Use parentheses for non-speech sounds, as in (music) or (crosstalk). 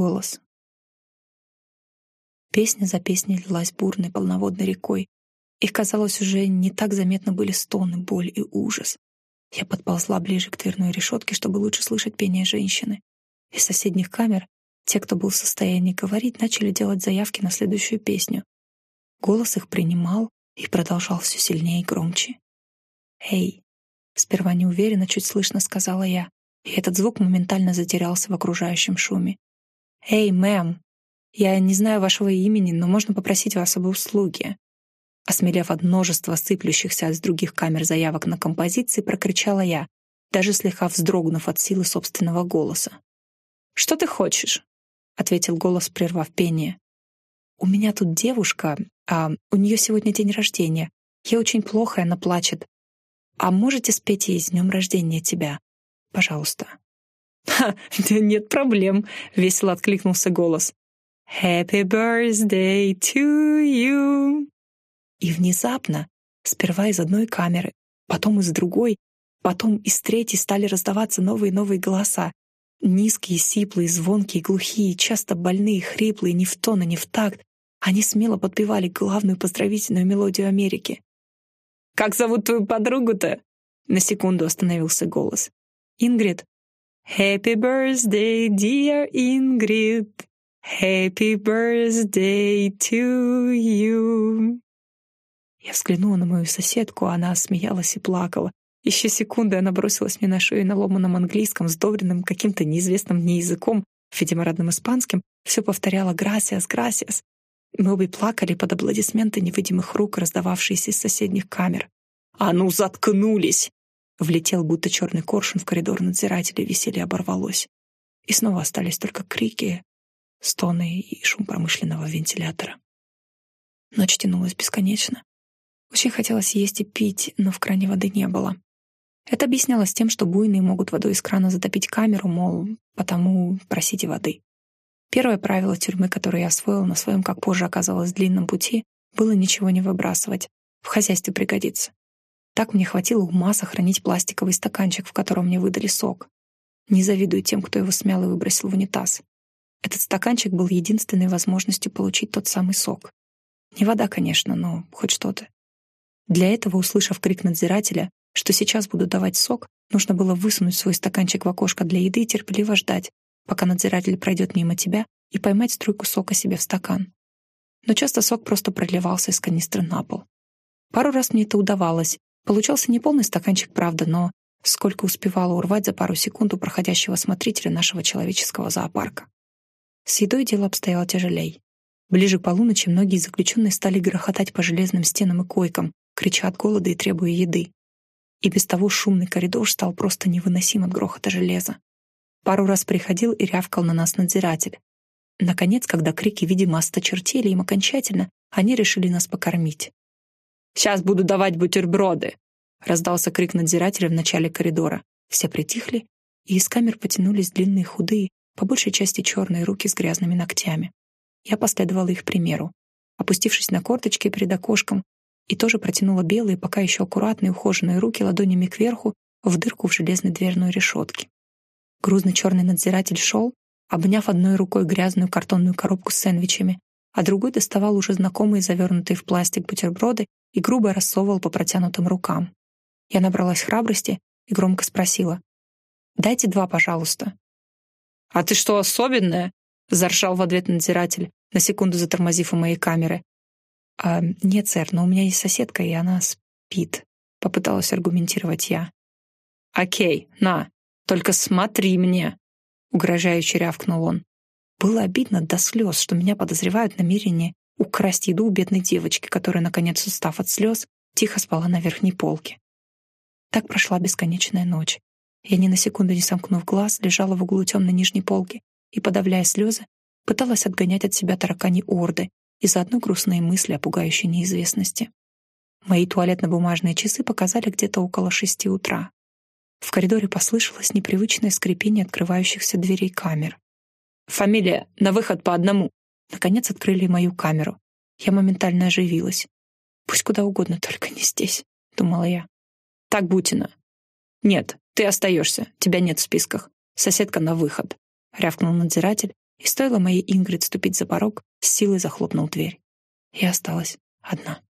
Голос. Песня за песней лилась бурной полноводной рекой. Их, казалось, уже не так заметно были стоны, боль и ужас. Я подползла ближе к дверной решетке, чтобы лучше слышать пение женщины. Из соседних камер те, кто был в состоянии говорить, начали делать заявки на следующую песню. Голос их принимал и продолжал все сильнее и громче. «Эй!» — сперва неуверенно, чуть слышно сказала я, и этот звук моментально затерялся в окружающем шуме. «Эй, мэм! Я не знаю вашего имени, но можно попросить вас об услуге. Осмелев от множества сыплющихся из других камер заявок на композиции, прокричала я, даже слегка вздрогнув от силы собственного голоса. «Что ты хочешь?» — ответил голос, прервав пение. «У меня тут девушка, а у нее сегодня день рождения. Ей очень плохо, и она плачет. А можете спеть ей с днем рождения тебя? Пожалуйста». (laughs) «Ха, нет проблем», — весело откликнулся голос. «Happy birthday to you!» И внезапно, сперва из одной камеры, потом из другой, потом из третьей стали раздаваться новые новые голоса. Низкие, сиплые, звонкие, глухие, часто больные, хриплые, не в тон и не в такт. Они смело подпевали главную поздравительную мелодию Америки. «Как зовут твою подругу-то?» На секунду остановился голос. «Ингрид». «Happy birthday, dear Ингрид. Happy birthday to you». Я взглянула на мою соседку, она смеялась и плакала. Еще секунды она бросилась мне на шею на ломаном английском, сдобренным каким-то неизвестным мне языком, видимо, родным испанским, все повторяла «грасиас, грасиас». Мы обе плакали под аплодисменты невидимых рук, раздававшиеся из соседних камер. «А ну, заткнулись!» Влетел, будто черный коршун в коридор надзирателя, веселье оборвалось. И снова остались только крики, стоны и шум промышленного вентилятора. Ночь тянулась бесконечно. Очень хотелось есть и пить, но в кране воды не было. Это объяснялось тем, что буйные могут водой из крана затопить камеру, мол, потому просите воды. Первое правило тюрьмы, которое я освоил на своем, как позже оказалось, длинном пути, было ничего не выбрасывать. В хозяйстве пригодится. Так мне хватило ума сохранить пластиковый стаканчик, в котором мне выдали сок. Не завидую тем, кто его смял и выбросил в унитаз. Этот стаканчик был единственной возможностью получить тот самый сок. Не вода, конечно, но хоть что-то. Для этого, услышав крик надзирателя, что сейчас буду давать сок, нужно было высунуть свой стаканчик в окошко для еды и терпеливо ждать, пока надзиратель пройдет мимо тебя, и поймать струйку сока себе в стакан. Но часто сок просто проливался из канистры на пол. Пару раз мне это удавалось. Получался не полный стаканчик, правда, но сколько успевала урвать за пару секунд у проходящего смотрителя нашего человеческого зоопарка. С едой дело обстояло тяжелей. Ближе к полуночи многие заключенные стали грохотать по железным стенам и койкам, крича от голода и требуя еды. И без того шумный коридор стал просто невыносим от грохота железа. Пару раз приходил и рявкал на нас надзиратель. Наконец, когда крики, видимо, осточертели им окончательно, они решили нас покормить. «Сейчас буду давать бутерброды!» Раздался крик надзирателя в начале коридора. Все притихли, и из камер потянулись длинные худые, по большей части черные руки с грязными ногтями. Я последовала их примеру. Опустившись на корточки перед окошком, и тоже протянула белые, пока еще аккуратные ухоженные руки ладонями кверху в дырку в железной дверной решетке. Грузный черный надзиратель шел, обняв одной рукой грязную картонную коробку с сэндвичами, а другой доставал уже знакомые завернутые в пластик бутерброды и грубо рассовывал по протянутым рукам. Я набралась храбрости и громко спросила. «Дайте два, пожалуйста». «А ты что, особенная?» — заржал в ответ надзиратель, на секунду затормозив у моей камеры. «А, «Нет, сэр, но у меня есть соседка, и она спит», — попыталась аргументировать я. «Окей, на, только смотри мне», — угрожающе рявкнул он. Было обидно до слез, что меня подозревают в намерении украсть еду у бедной девочки, которая, наконец, устав от слез, тихо спала на верхней полке. Так прошла бесконечная ночь. Я ни на секунду не сомкнув глаз, лежала в углу темной нижней полки и, подавляя слезы, пыталась отгонять от себя таракани орды, и заодно грустные мысли о пугающей неизвестности. Мои туалетно-бумажные часы показали где-то около шести утра. В коридоре послышалось непривычное скрипение открывающихся дверей камер. «Фамилия, на выход по одному!» Наконец открыли мою камеру. Я моментально оживилась. «Пусть куда угодно, только не здесь», — думала я. «Так, Бутина». «Нет, ты остаешься, тебя нет в списках. Соседка на выход», — рявкнул надзиратель И стоило моей Ингрид ступить за порог, с силой захлопнул дверь. Я осталась одна.